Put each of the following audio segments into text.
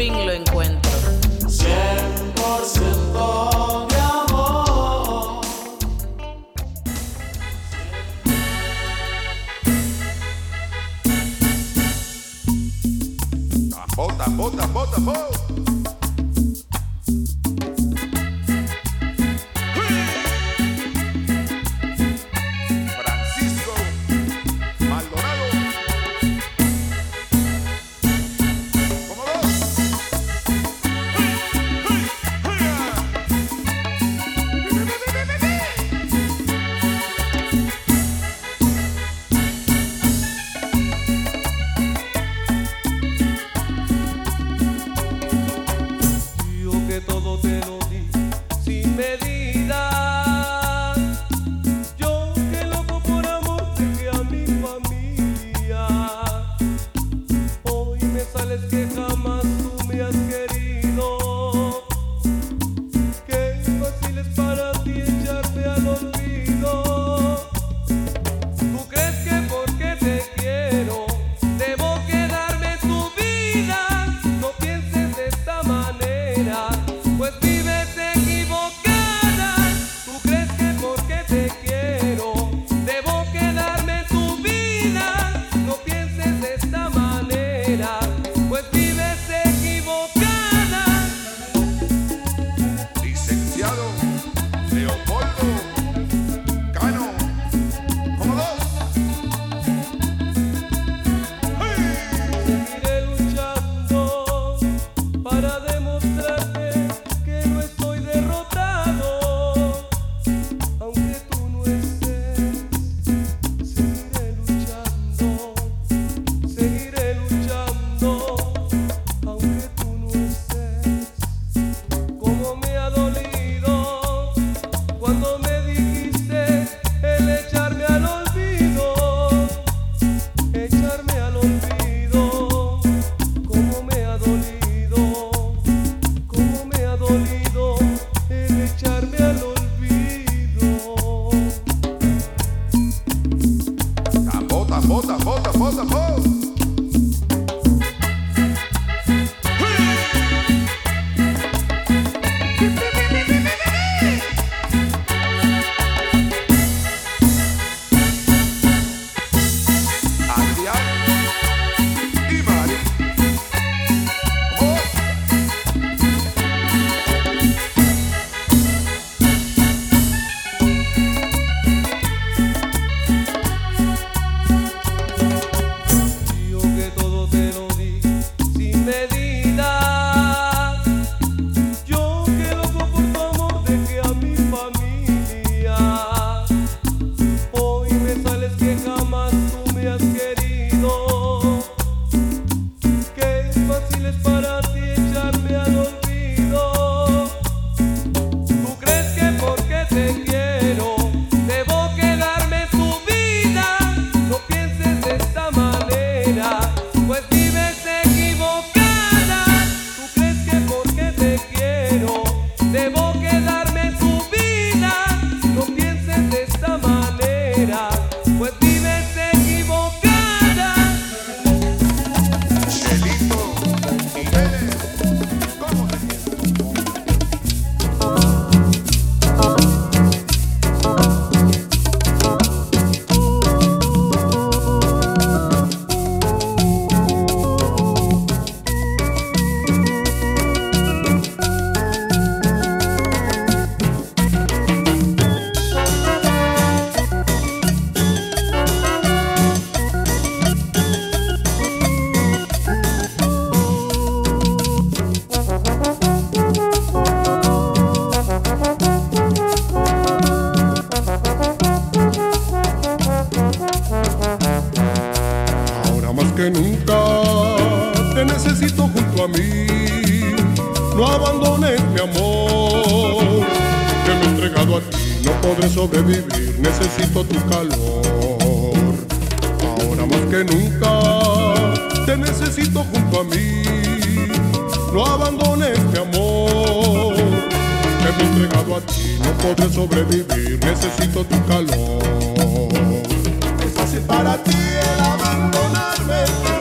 y necesito tu calor. Ahora más que nunca te necesito junto a mí. No abandones mi amor. Me he entregado a ti, no podré sobrevivir. Necesito tu calor. Es fácil para ti el abandonarme.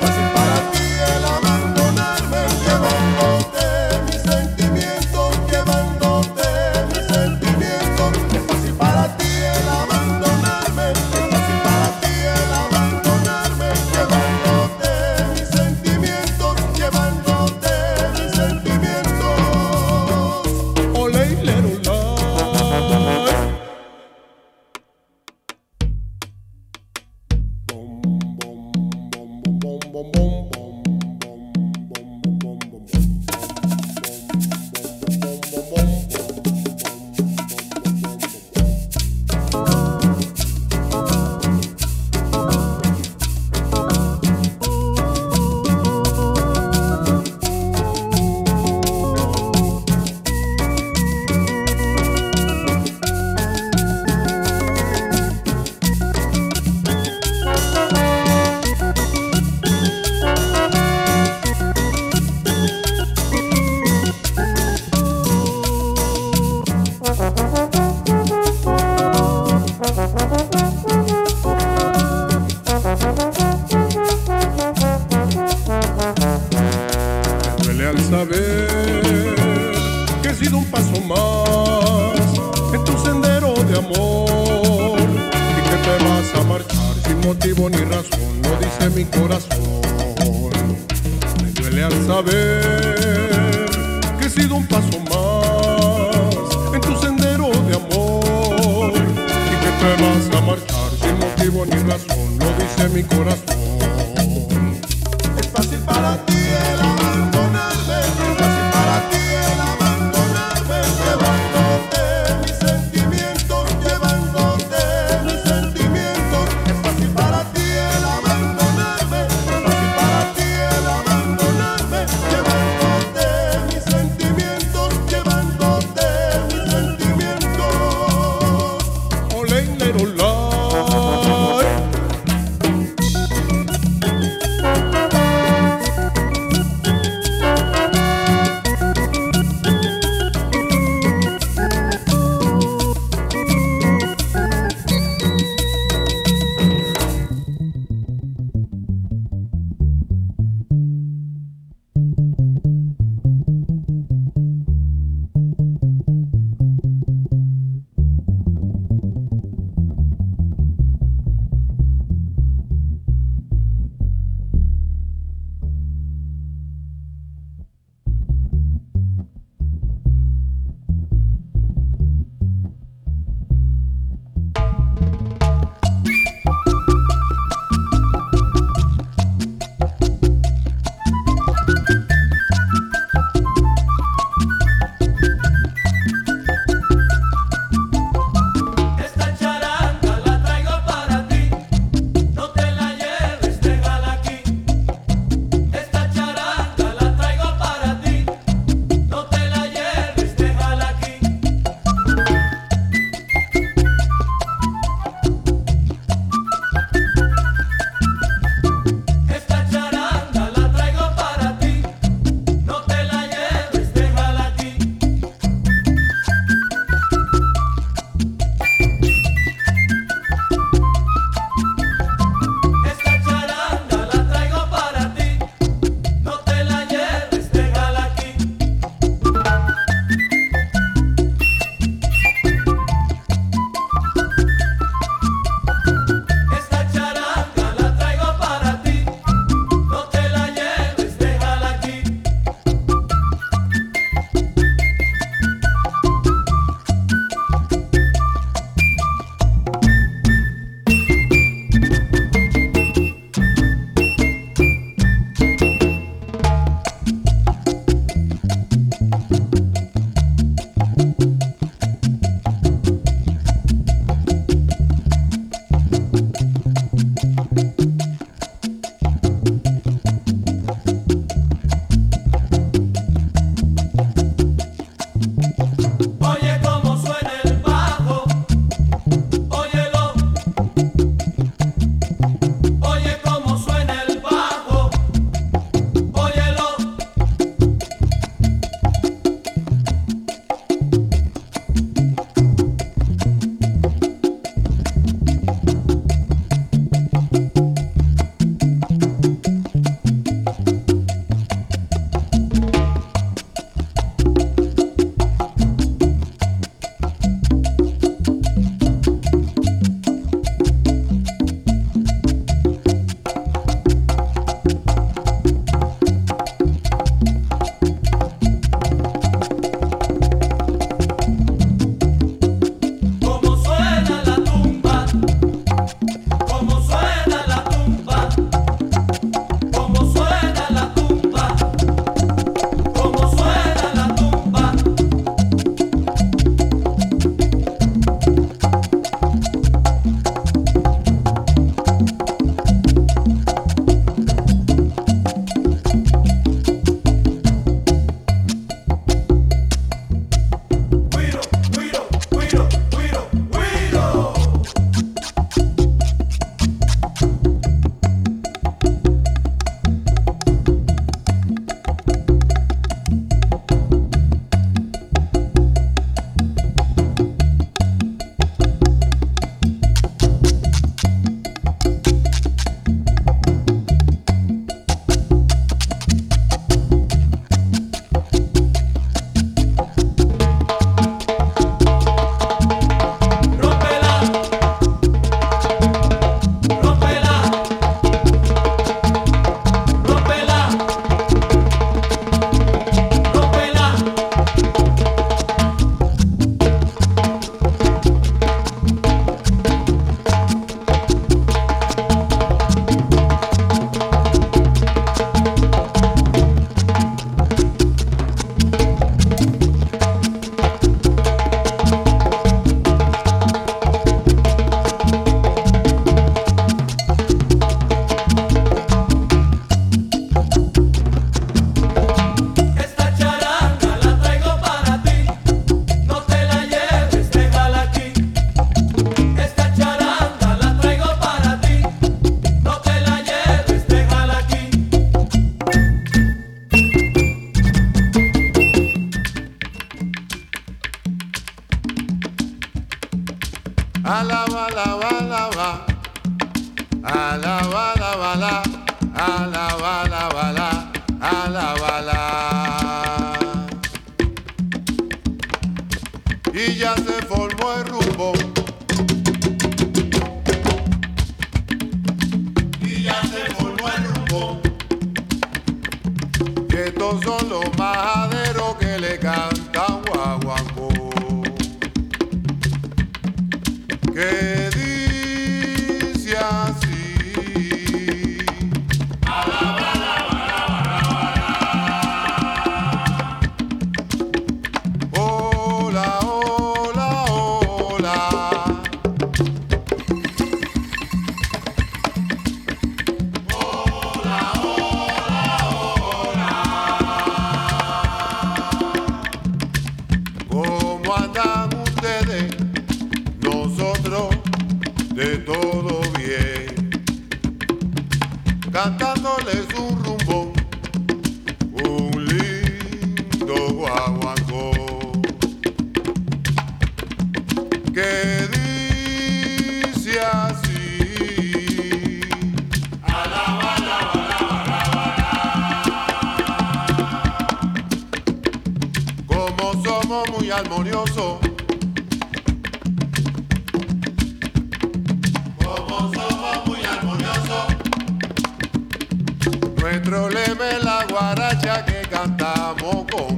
Nuestro lema es la guaracha que cantamos con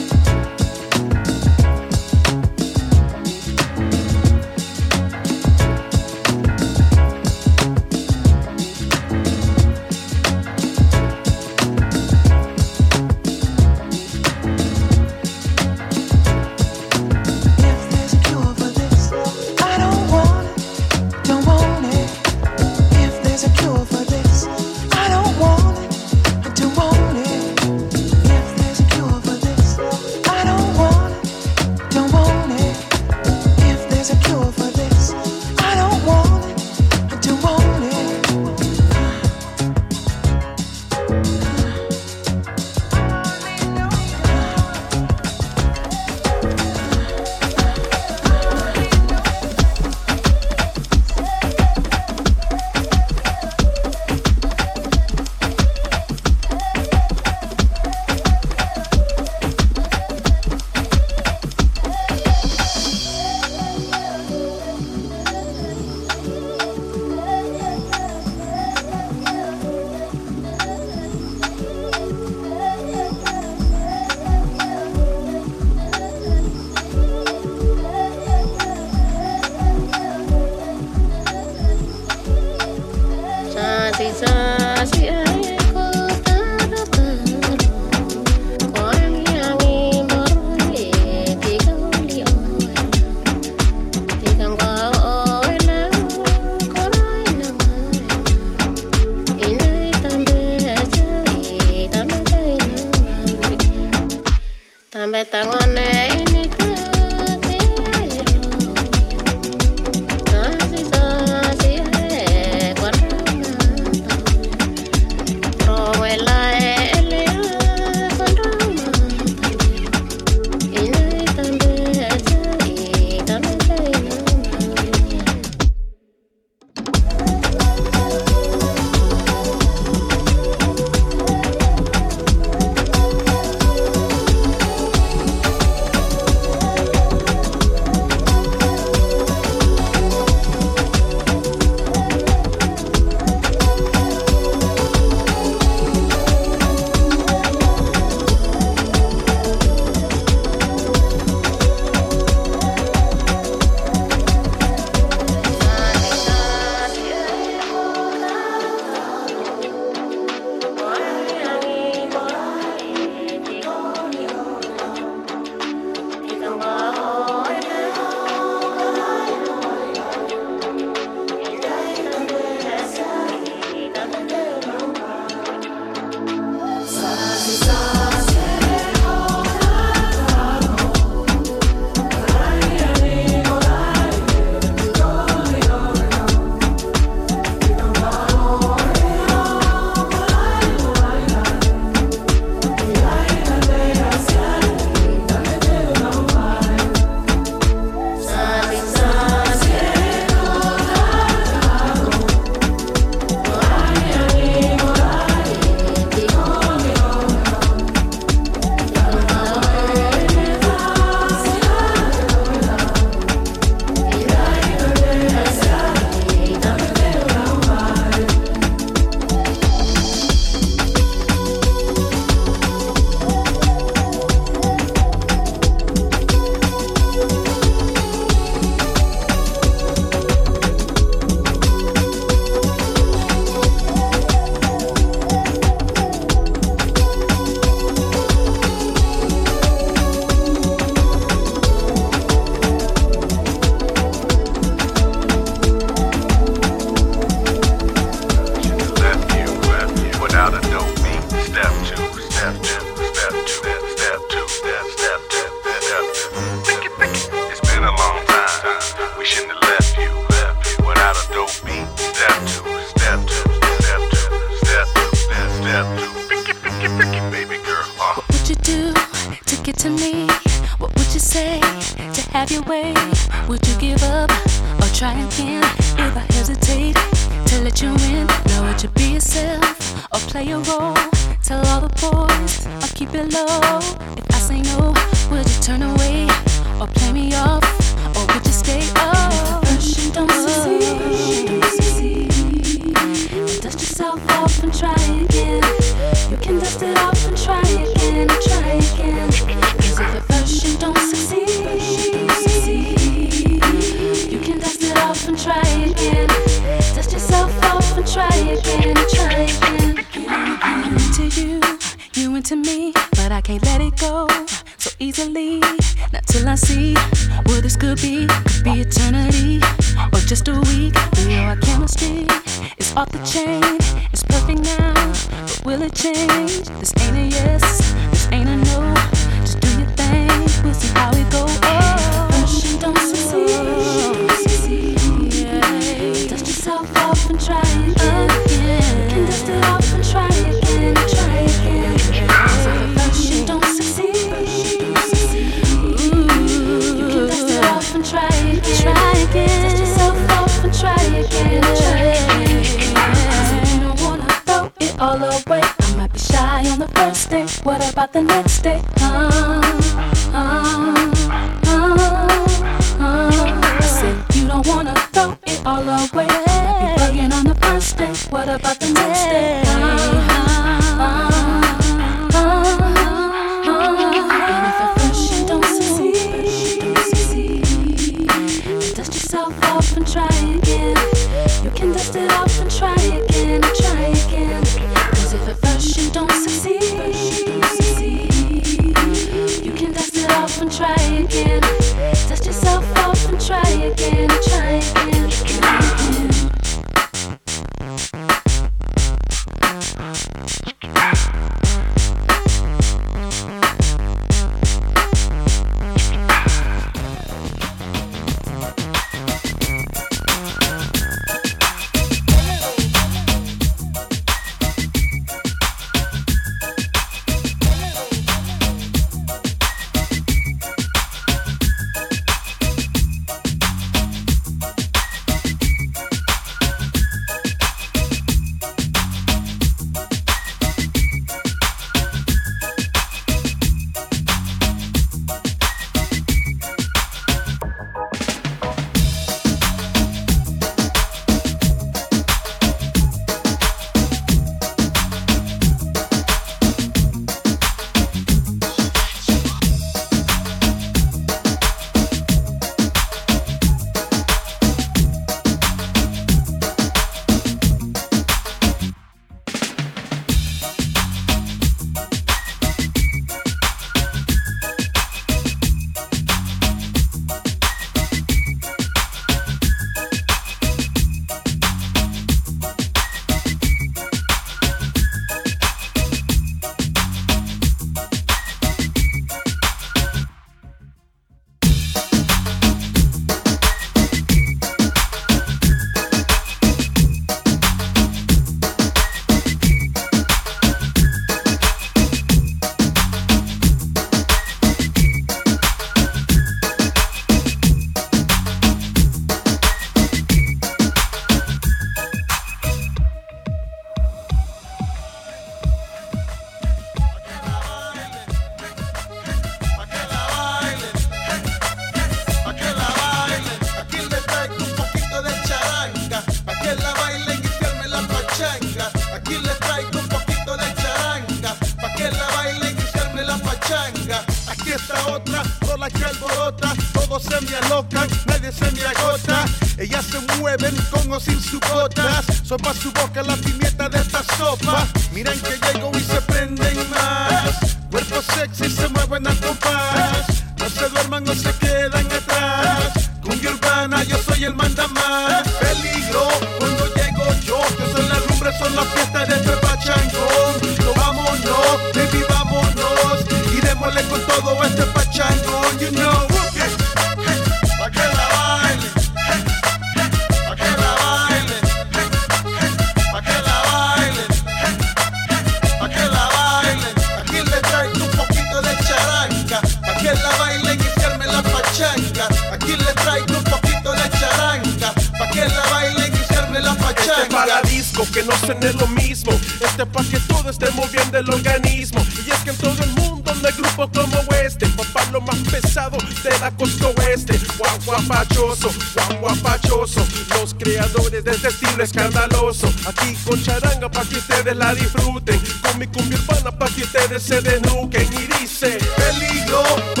que no es lo mismo. Este pa' que todo estemos bien el organismo. Y es que en todo el mundo no hay grupos como este. Papá lo más pesado de la costa oeste. Guau guapachoso, guau guapachoso. Los creadores de este estilo escandaloso. Aquí con charanga pa' que ustedes la disfruten. Con mi cumbia urbana pa' que ustedes se desnuquen. Y dice, peligro.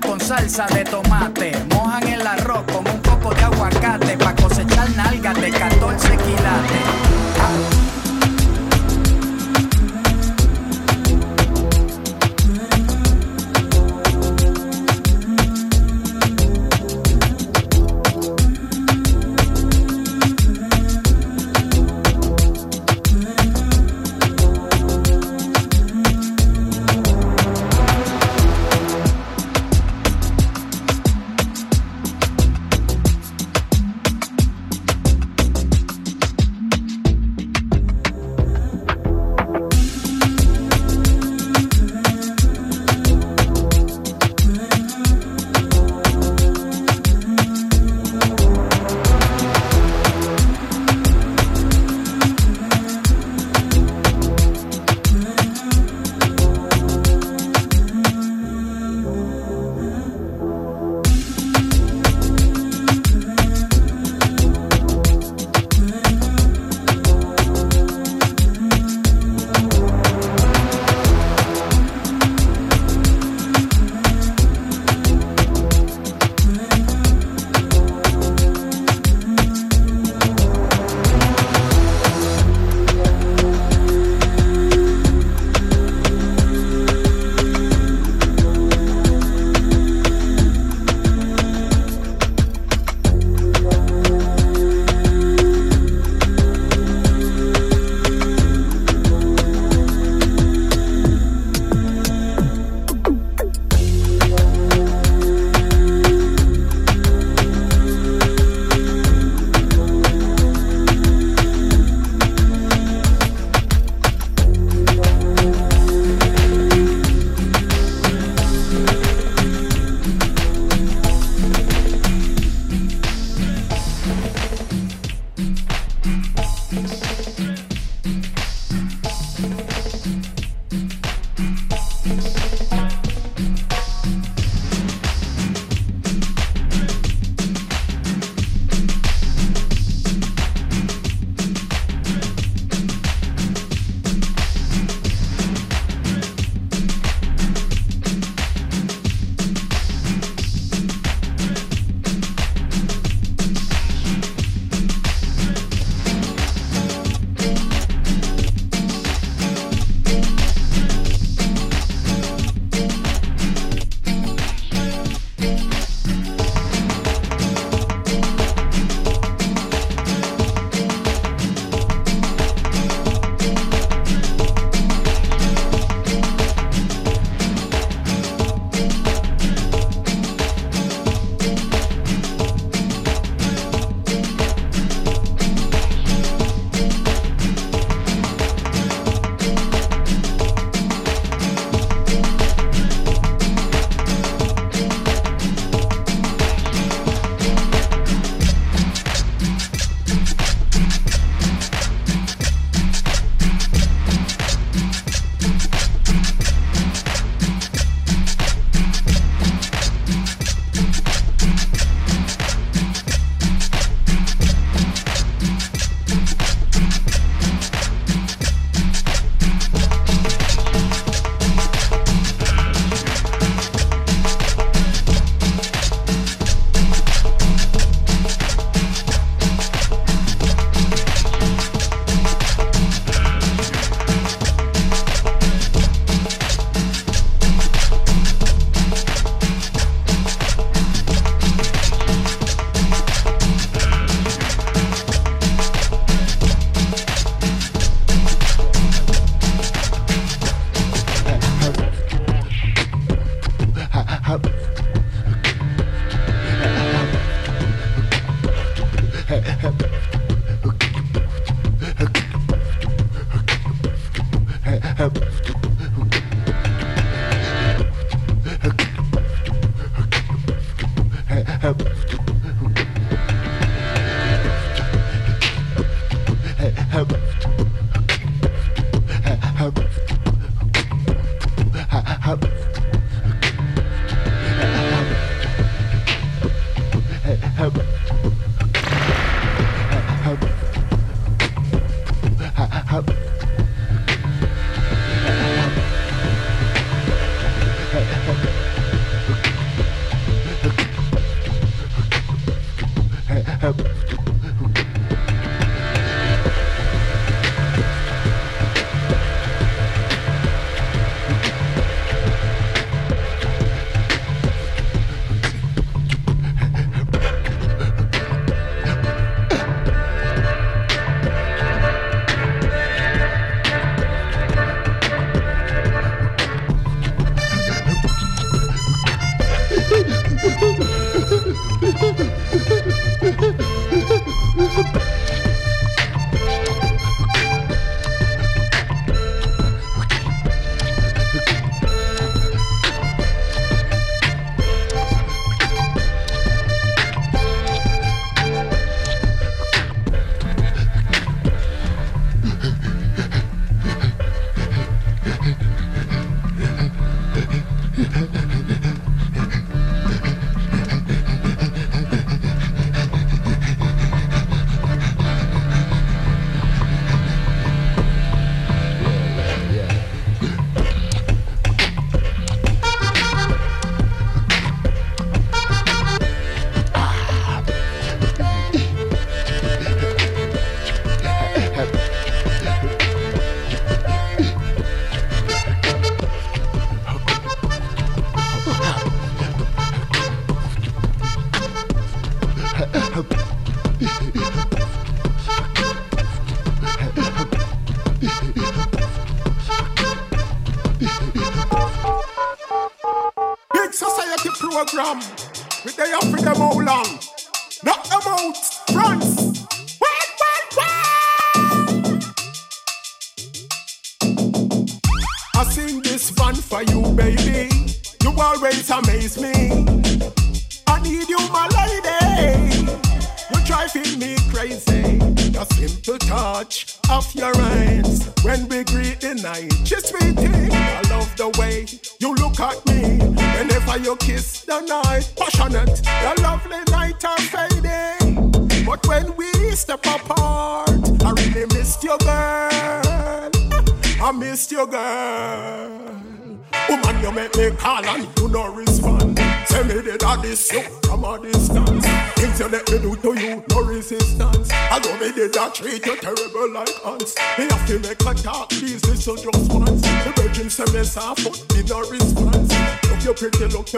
con salsa de tomate.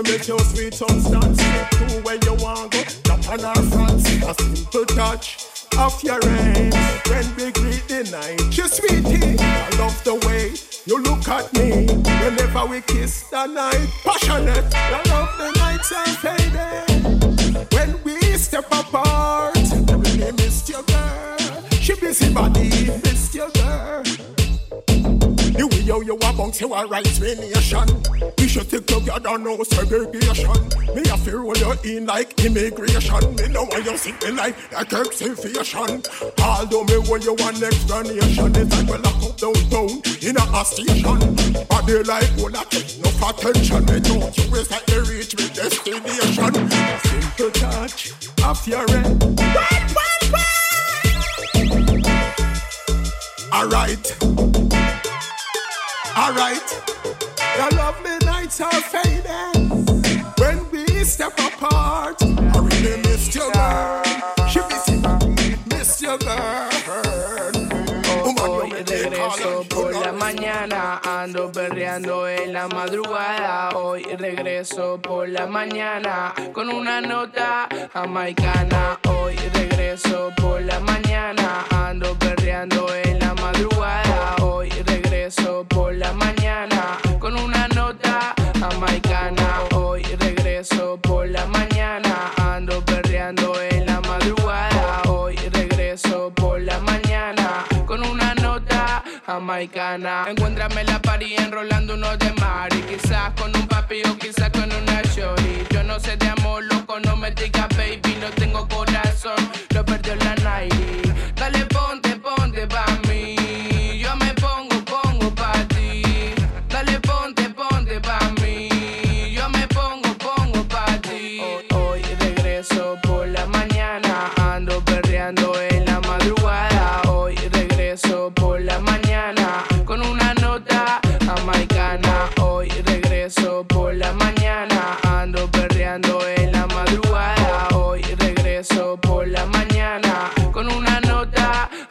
to make you Immigration, me know why you see me like like exhibition. Although me want you want explanation, it's like we lock up downtown in a station. Body like all that, no attention, me don't Jamaicana.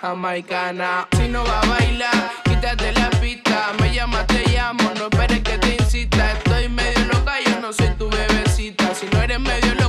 Si no va a bailar, quítate la pista. Me llama, te llamo, no esperes que te incita. Estoy medio loca, yo no soy tu bebecita. Si no eres medio loca,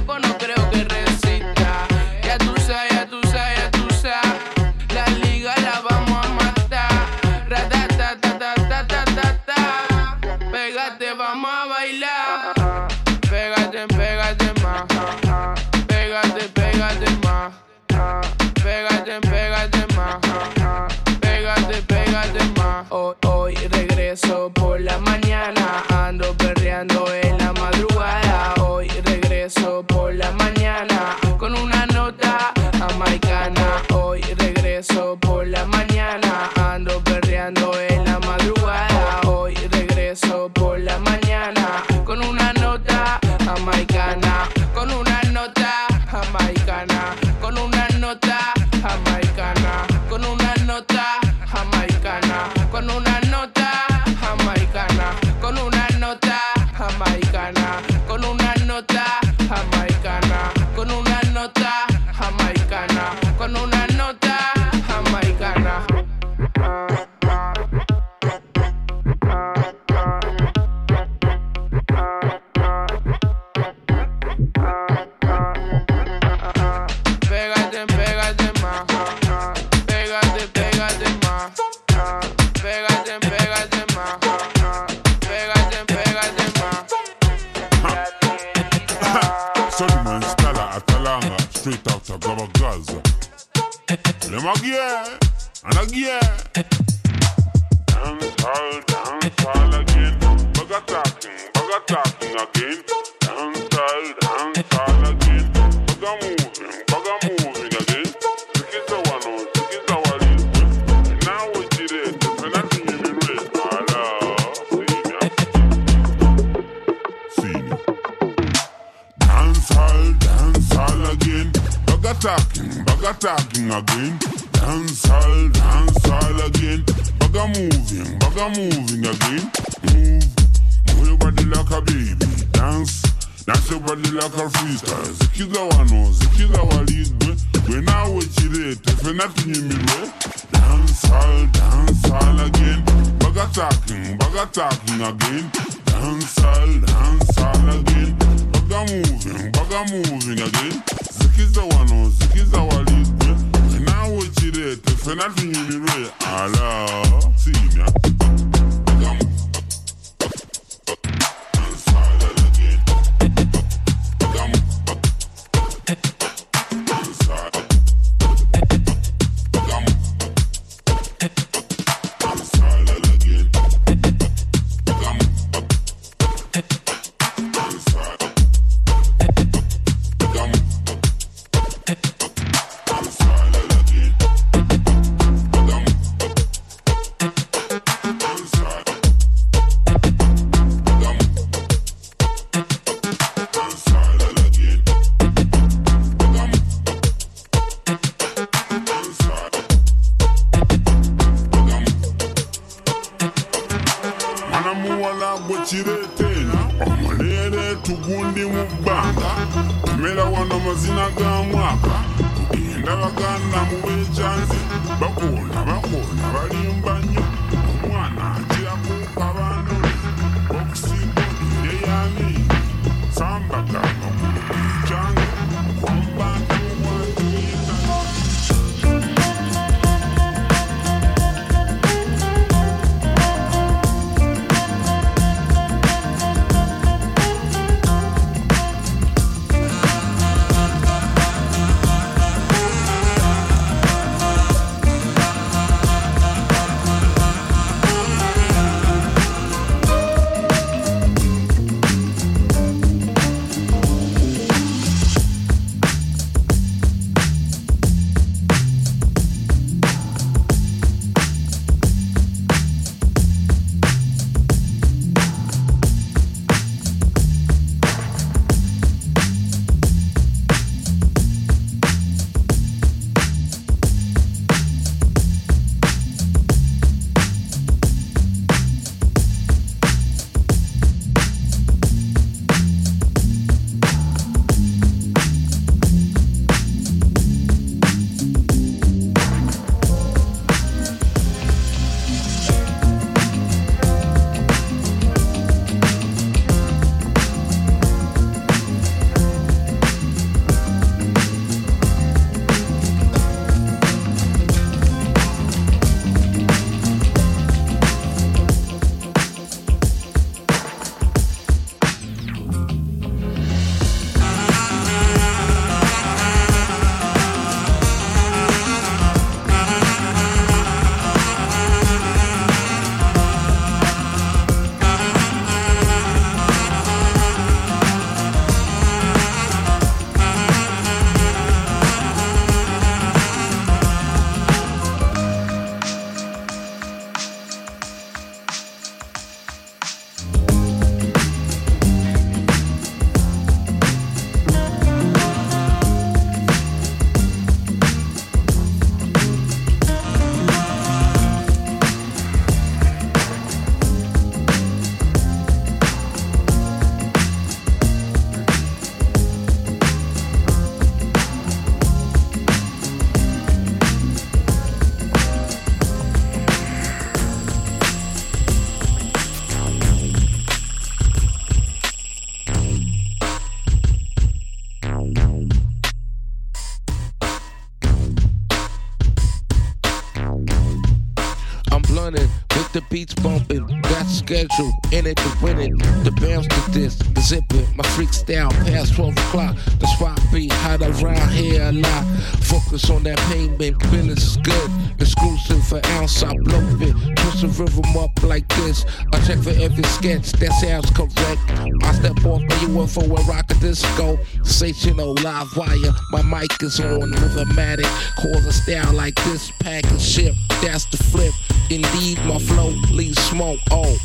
beats bumping. That's schedule. In it to win it. The bounce to this. The zip it. My freak style past 12 o'clock. The spot beat. Hot around here a lot. Focus on that babe. Business is good. Exclusive for ounce. I blow it. Twist the rhythm up like this. I check for every sketch. That sounds correct. I step off my UFO and rock a disco. Sensational live wire. My mic is on. Rhythmatic. Cause a style like this. Pack and ship. That's the flip. Indeed, my flow leaves smoke. Oh.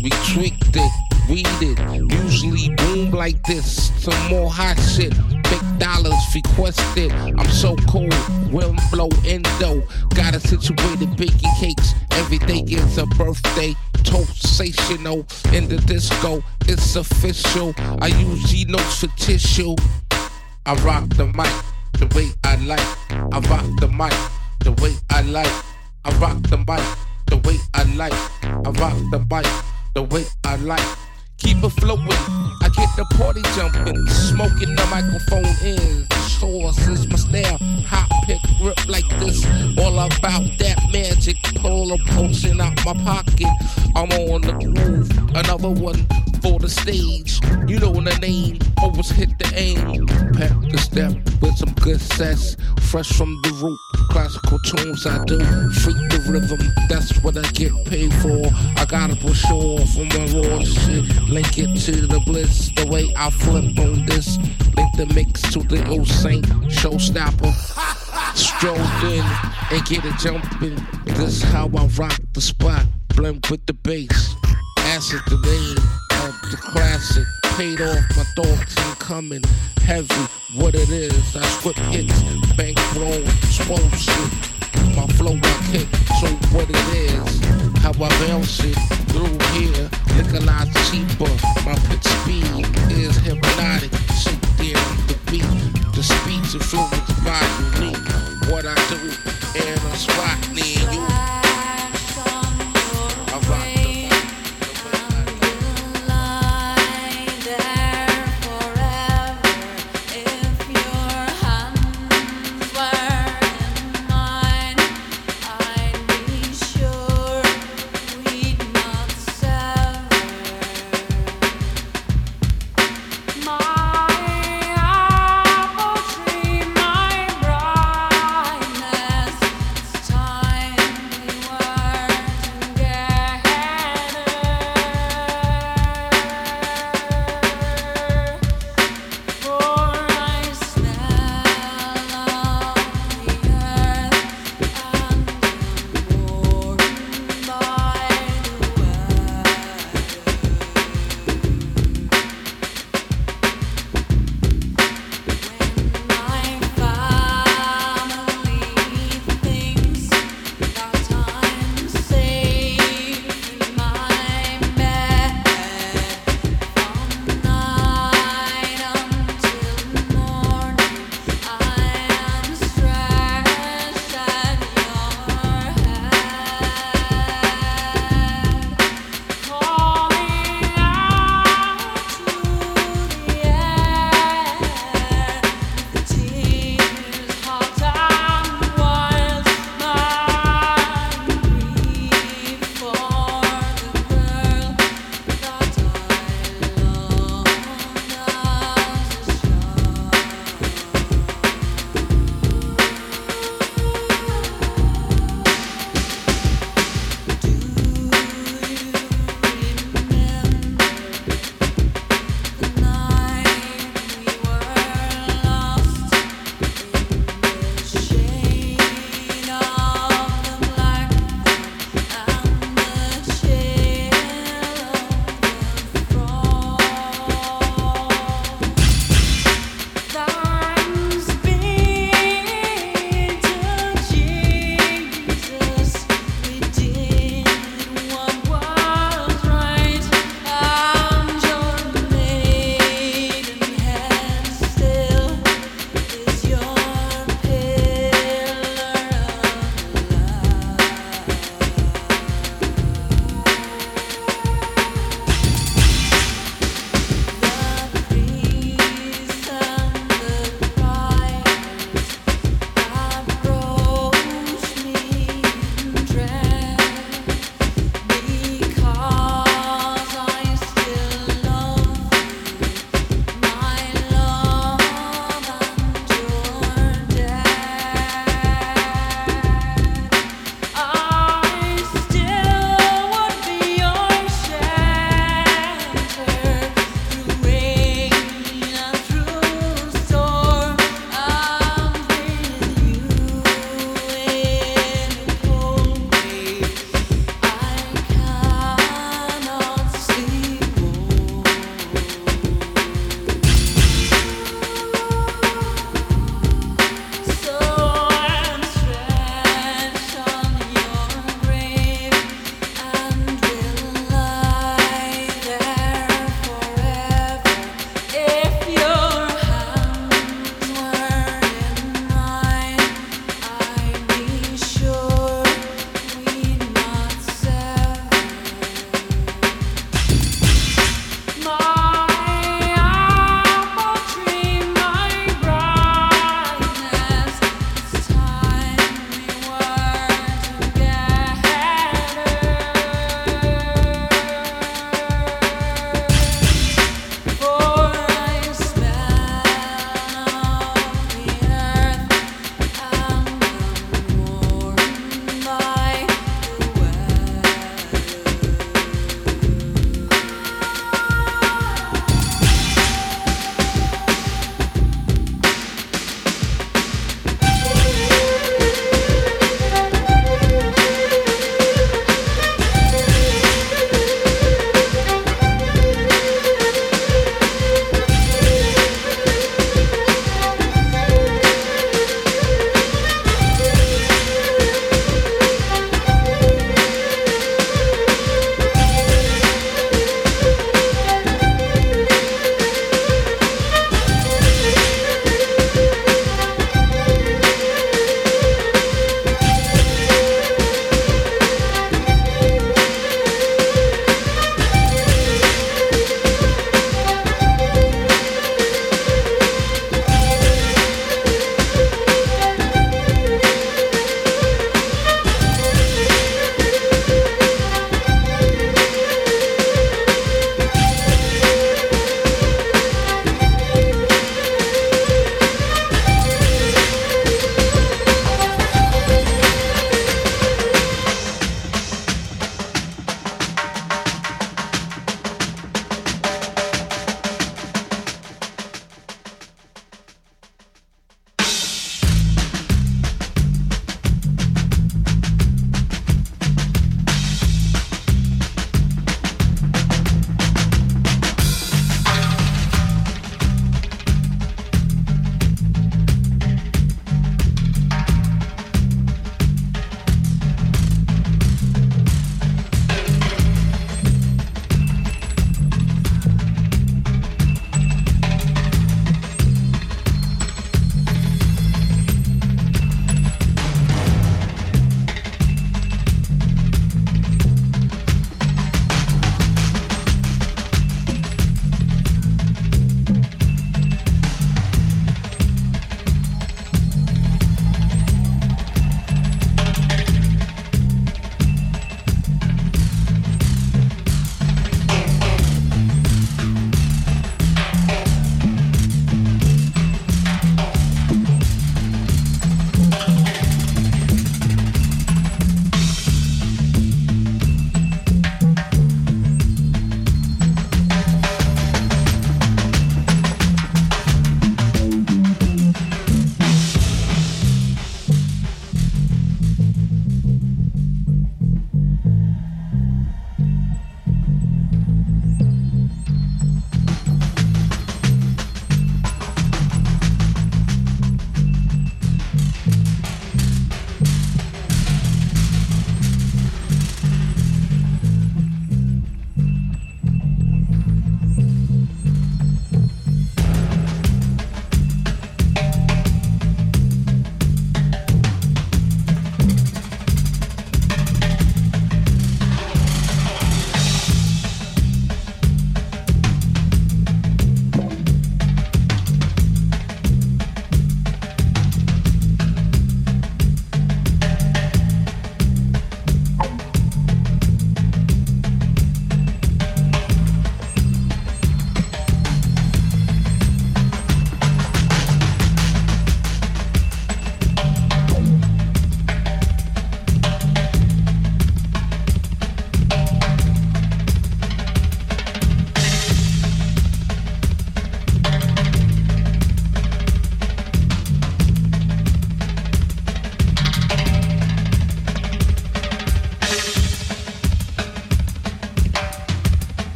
We tweaked it, weed it, usually boom like this. Some more hot shit, big dollars requested. I'm so cool, wind blow endo. Got a situated baking cakes, every day is a birthday. Toast-sational in the disco, it's official. I use G notes for tissue. I rock the mic the way I like. I rock the mic the way I like. Rock the mic the way I like. I rock the mic the way I like. Keep it flowing, I get the party jumping, smoking the microphone in. Source is my style, hot pick, grip like this. All about that magic, pull a potion out my pocket. I'm on the groove, another one for the stage. You know the name, always hit the aim. Pack the step with some good sets, fresh from the root. Classical tunes I do, freak the rhythm, that's what I get paid for. I gotta push off from my raw shit, link it to the bliss. The way I flip on this, link the mix to the old saint showstopper. Strolled in and get it jumping. This how I rock the spot, blend with the bass. Acid the name of the classic. Paid off my thoughts and coming heavy. What it is, I script hits, bankroll, explosive. My flow I kick, so what it is, how I bounce it through here. Legalize cheaper, my pitch speed is hypnotic. Shit there on the beat, the speech influenced by unique. What I do in a spot near you.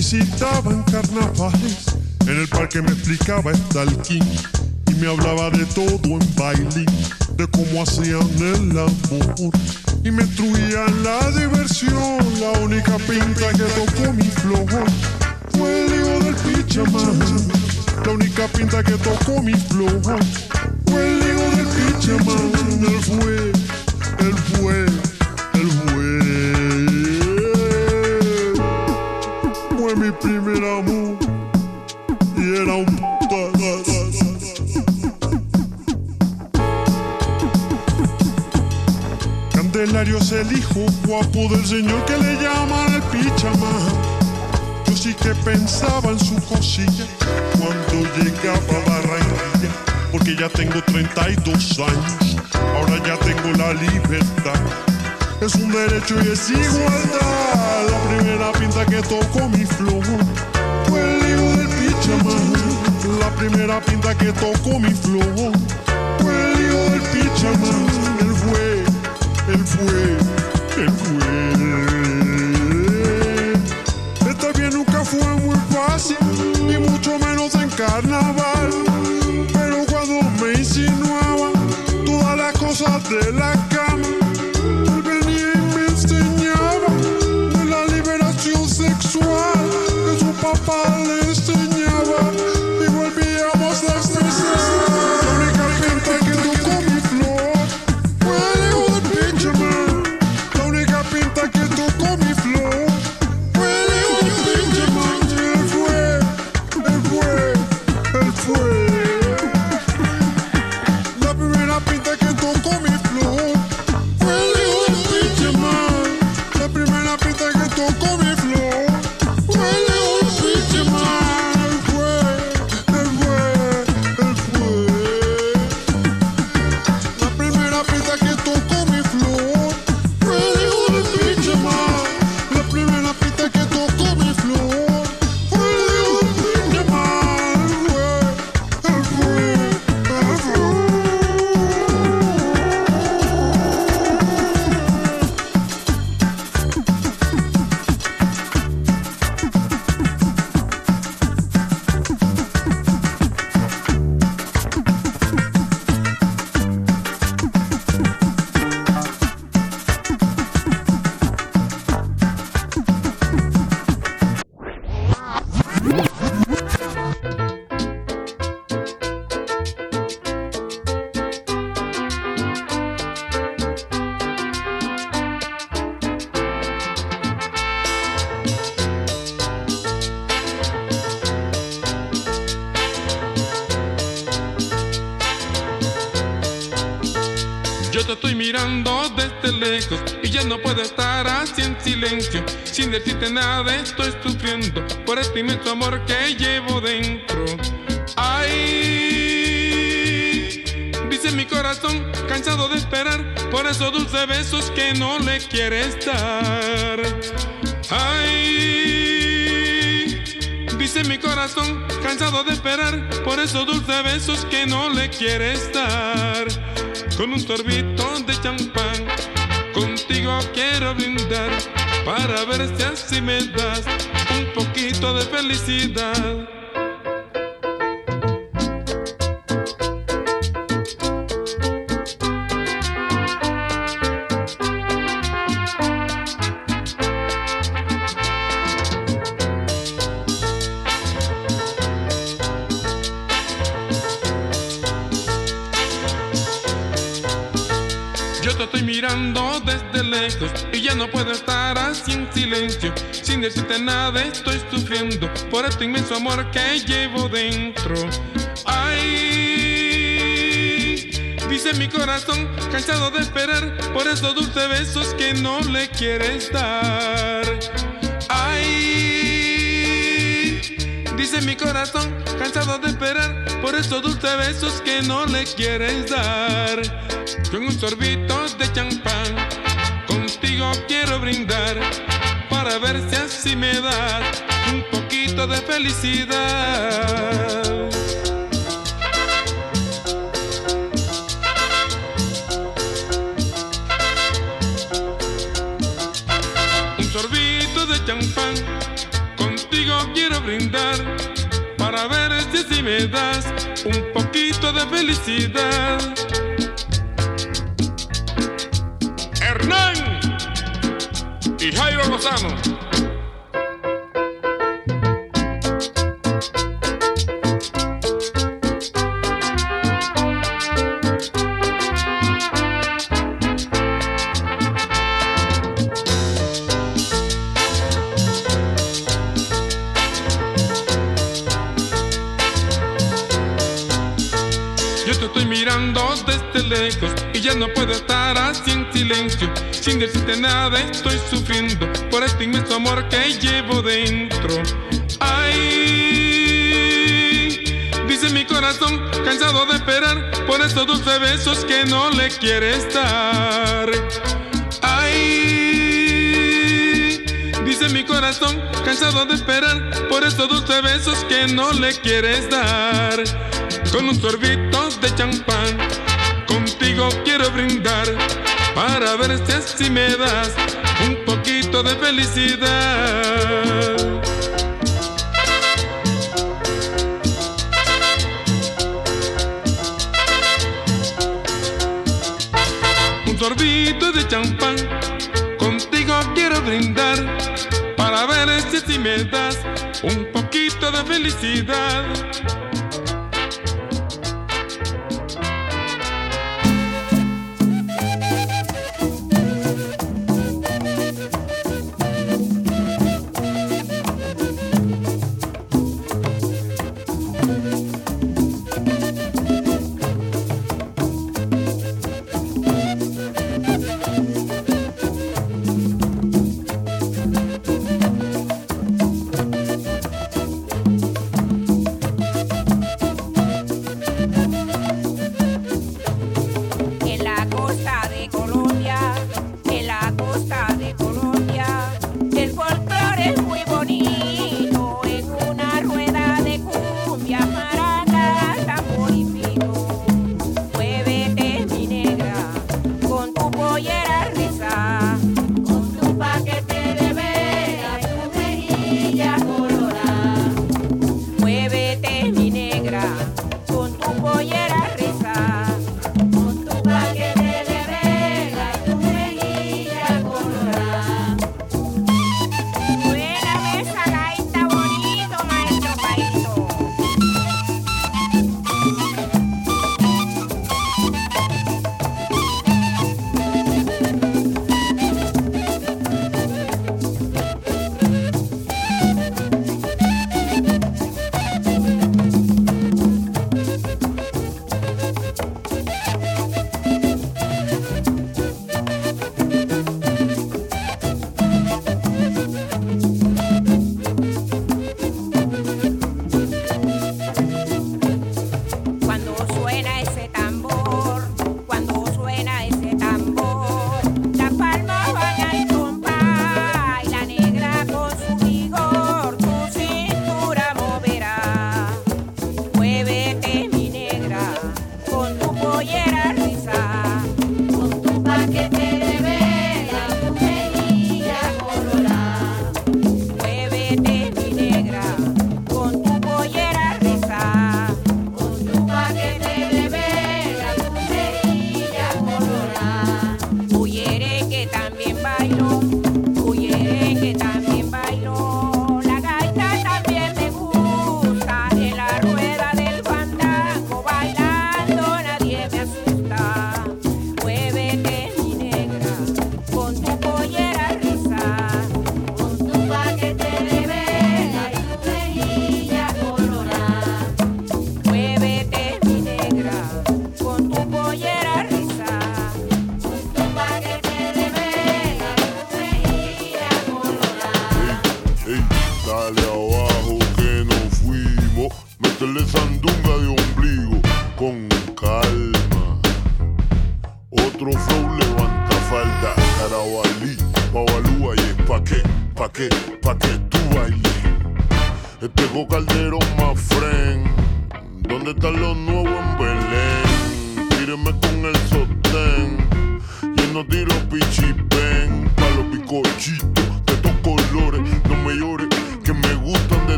Visitaban carnavales, en el parque me explicaba Stalking y me hablaba de todo en baile, de cómo hacían el amor y me instruían la diversión. La única pinta que tocó mi flor fue el hijo del pichamán. La única pinta que tocó mi flor fue el hijo del pichamán. Él fue, él fue, cuando llegaba a Barranquilla, porque ya tengo 32 años, ahora ya tengo la libertad. Es un derecho y es igualdad. La primera pinta que tocó mi flor fue el hijo del pichamán. La primera pinta que tocó mi flor fue el hijo del pichamán. Él fue, él fue, carnaval. Pero cuando me insinuaba todas las cosas de la Nada estoy sufriendo por este inmenso amor que llevo dentro. Ay, dice mi corazón, cansado de esperar por esos dulces besos que no le quieres dar. Ay, dice mi corazón, cansado de esperar por esos dulces besos que no le quieres dar. Con un sorbito de champán, contigo quiero brindar para ver si así me das un poquito de felicidad. Sin decirte nada estoy sufriendo por este inmenso amor que llevo dentro. Ay, dice mi corazón, cansado de esperar por esos dulces besos que no le quieres dar. Ay, dice mi corazón, cansado de esperar por esos dulces besos que no le quieres dar. Con un sorbito de champán, contigo quiero brindar para ver si así me das un poquito de felicidad. Un sorbito de champán, contigo quiero brindar para ver si así me das un poquito de felicidad. Yo te estoy mirando desde lejos y ya no puedo estar así en silencio. Sin decirte nada estoy sufriendo esos dulces besos que no le quieres dar. Ay, dice mi corazón, cansado de esperar por esos dulces besos que no le quieres dar. Con un sorbito de champán, contigo quiero brindar para ver si así me das un poquito de felicidad. Sorbito de champán, contigo quiero brindar para ver si me das un poquito de felicidad.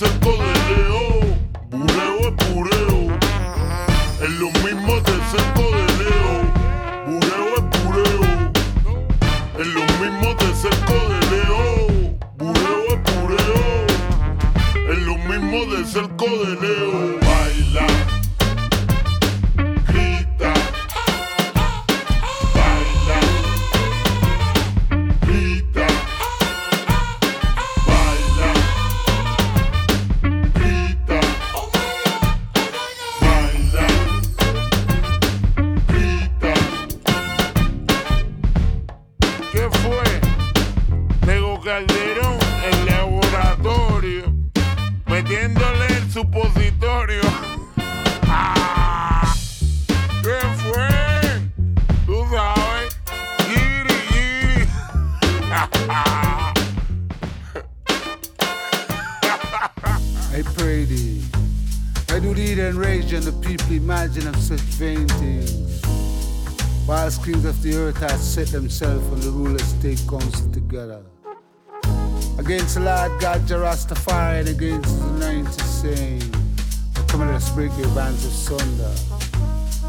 Del together. Against the Lord God Rastafari against the ninety saying, Come and let's break your bands asunder.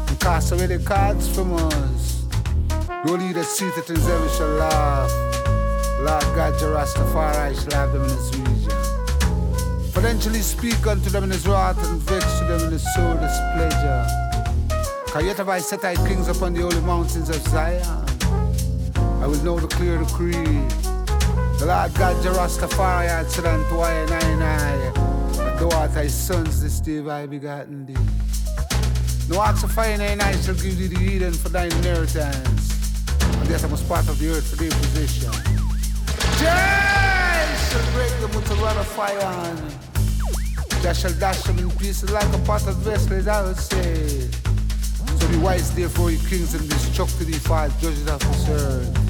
And cast away the cards from us. No leader seated in heaven shall laugh. Lord God Rastafari shall have them in his region. Potentially speak unto them in his wrath and vex to them in his soul displeasure. Cause yet have I set thy kings upon the holy mountains of Zion. I will know the clear decree. The Lord God Jah Rastafari said unto I and I and I, and thou art sons this day have I begotten thee. No acts of fire and I shall give thee the Eden for thine inheritance. And yet I must part of the earth for their possession. Jah shall break them with a rod of fire. That shall dash them in pieces like a pot of vessel, I would say. So be wise, therefore, ye kings, and to thee fast judges of this earth.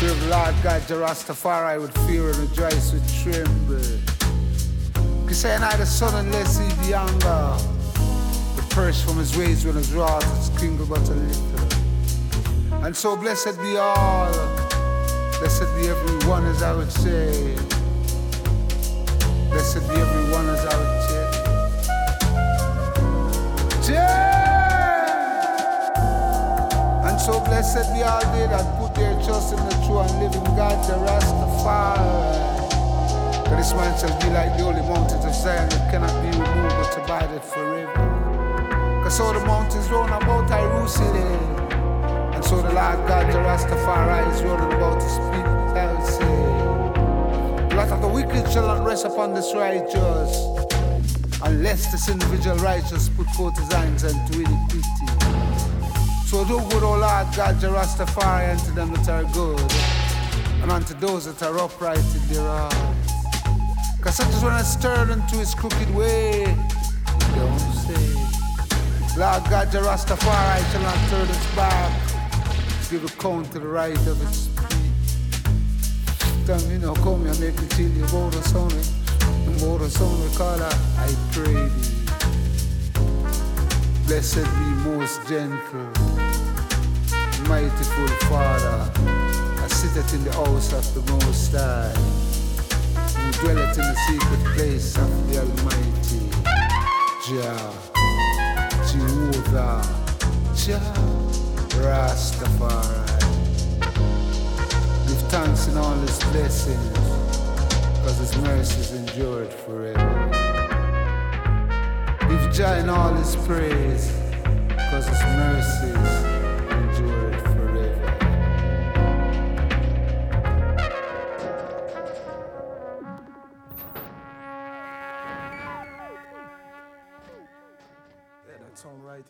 The Lord God, Jah Rastafari, with fear and rejoice with tremble. Cause say not the son unless he be younger. The perish from his ways when his wrath is kringle but a little. And so blessed be all, blessed be everyone, as I would say. Blessed be everyone, as I would And so blessed be all they that put their trust in the true and living God, the Rastafari. For this man shall be like the holy mountains of Zion that cannot be removed but abideth forever. Cause all the mountains round about Jerusalem. And so the Lord God, the Rastafari, is rolling about to speak, will say. The lot of the wicked shall not rest upon this righteous, unless this individual righteous put forth his hands unto iniquity. So do good, O Lord God, the Rastafari, unto them that are good, and unto those that are upright in their hearts. Cause such is when I stirred into his crooked way, don't say. Lord God, the Rastafari shall not turn its back, give a account to the right of its feet. Tell me, know, come here, make me tell you about the son, about the son we call her, I pray thee. Blessed be most gentle, mightyful Father, I sitteth in the house of the Most High, who dwelleth in the secret place of the Almighty, Jah, Jehovah, Jah, Rastafari. Give thanks in all his blessings, because his mercies endured forever. Give Jah in all his praise, cause his mercies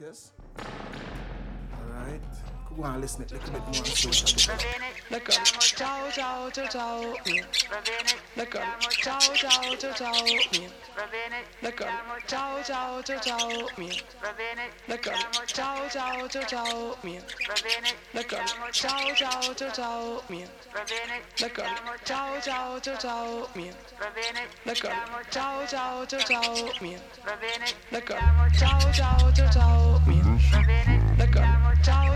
this. All right. Go on, listen it a little bit more. and see what's happening. Look up,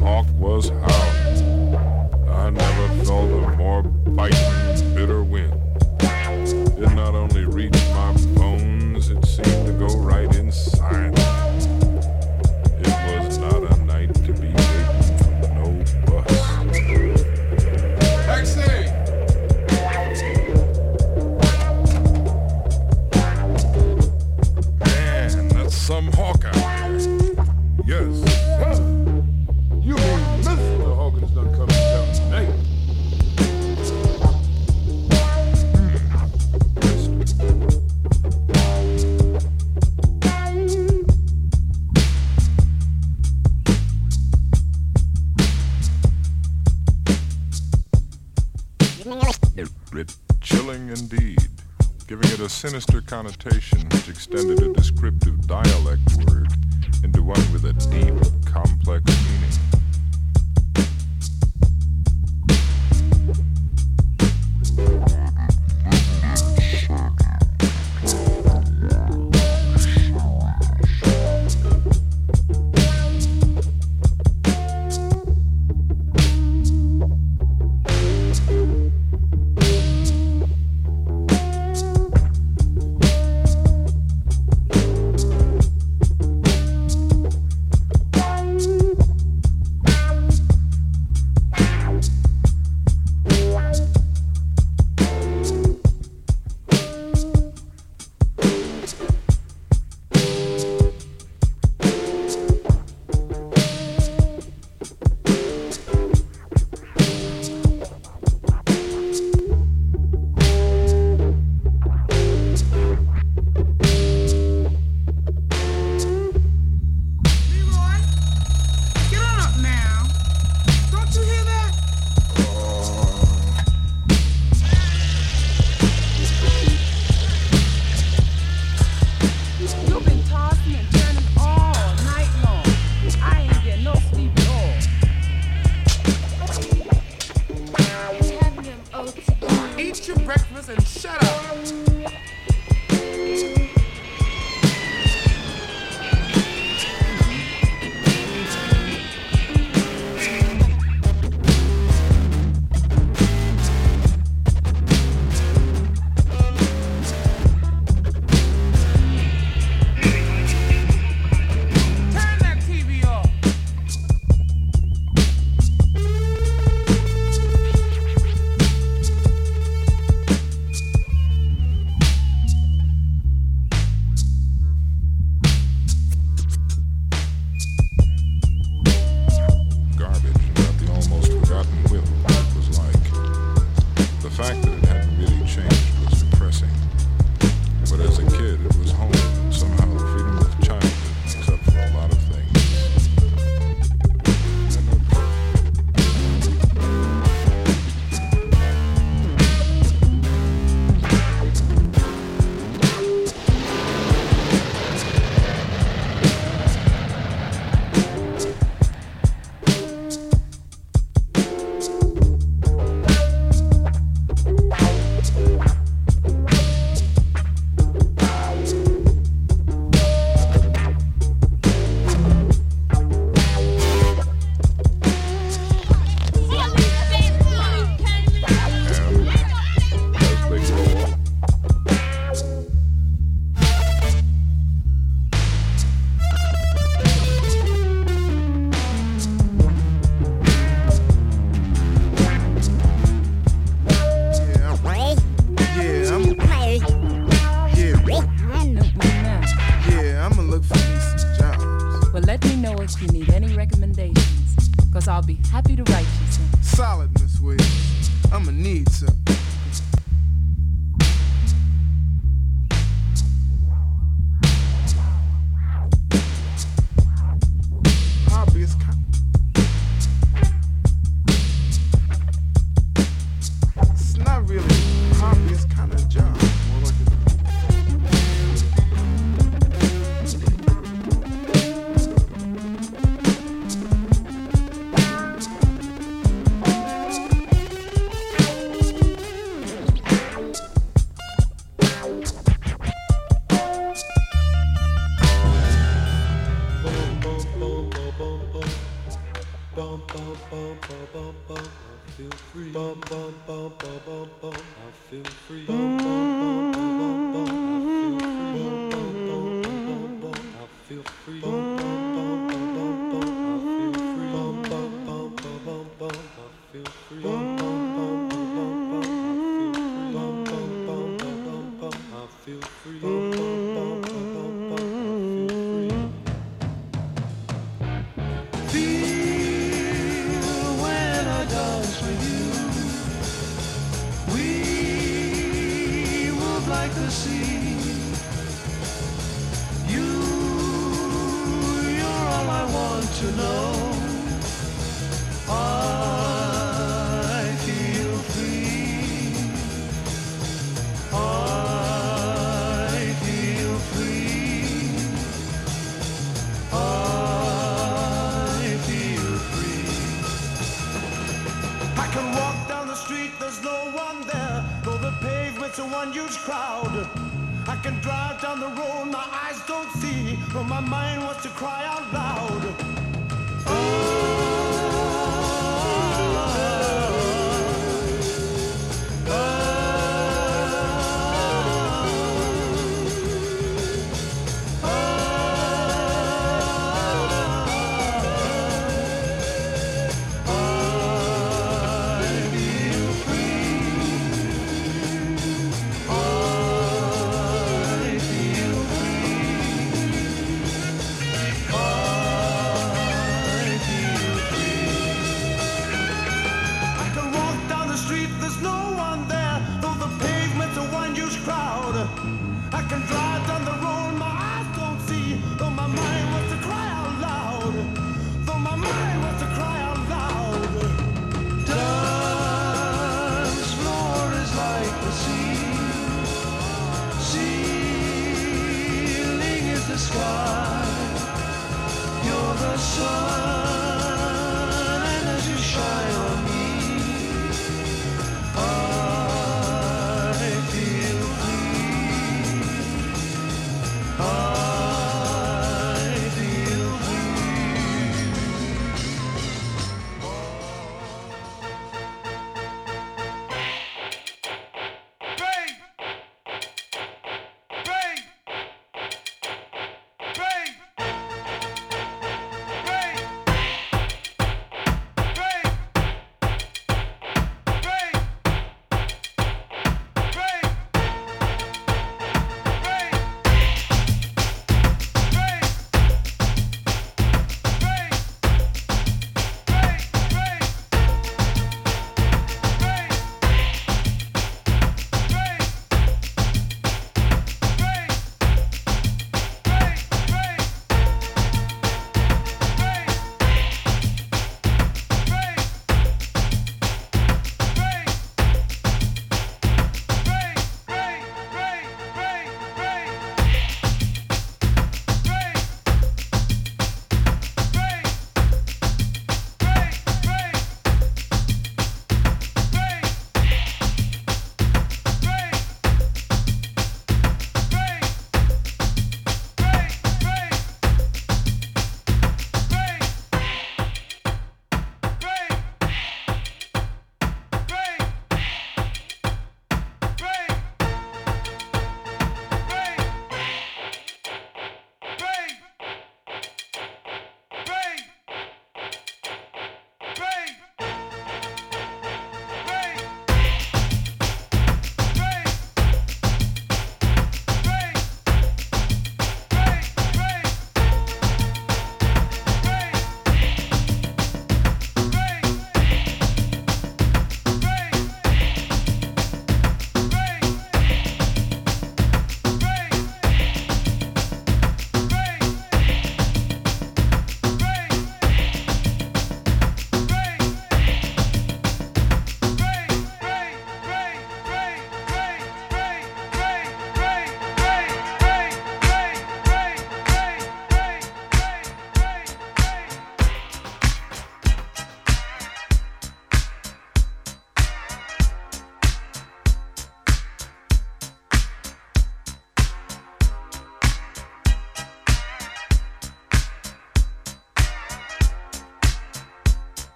hawk was howling. I never felt a more biting, bitter wind. It not only reached my bones, it seemed to go right inside. It was not a night to be waiting for no bus. Taxi! Man, that's some hawk sinister connotation which extended a descriptive dialect word into one with a deep, complex meaning.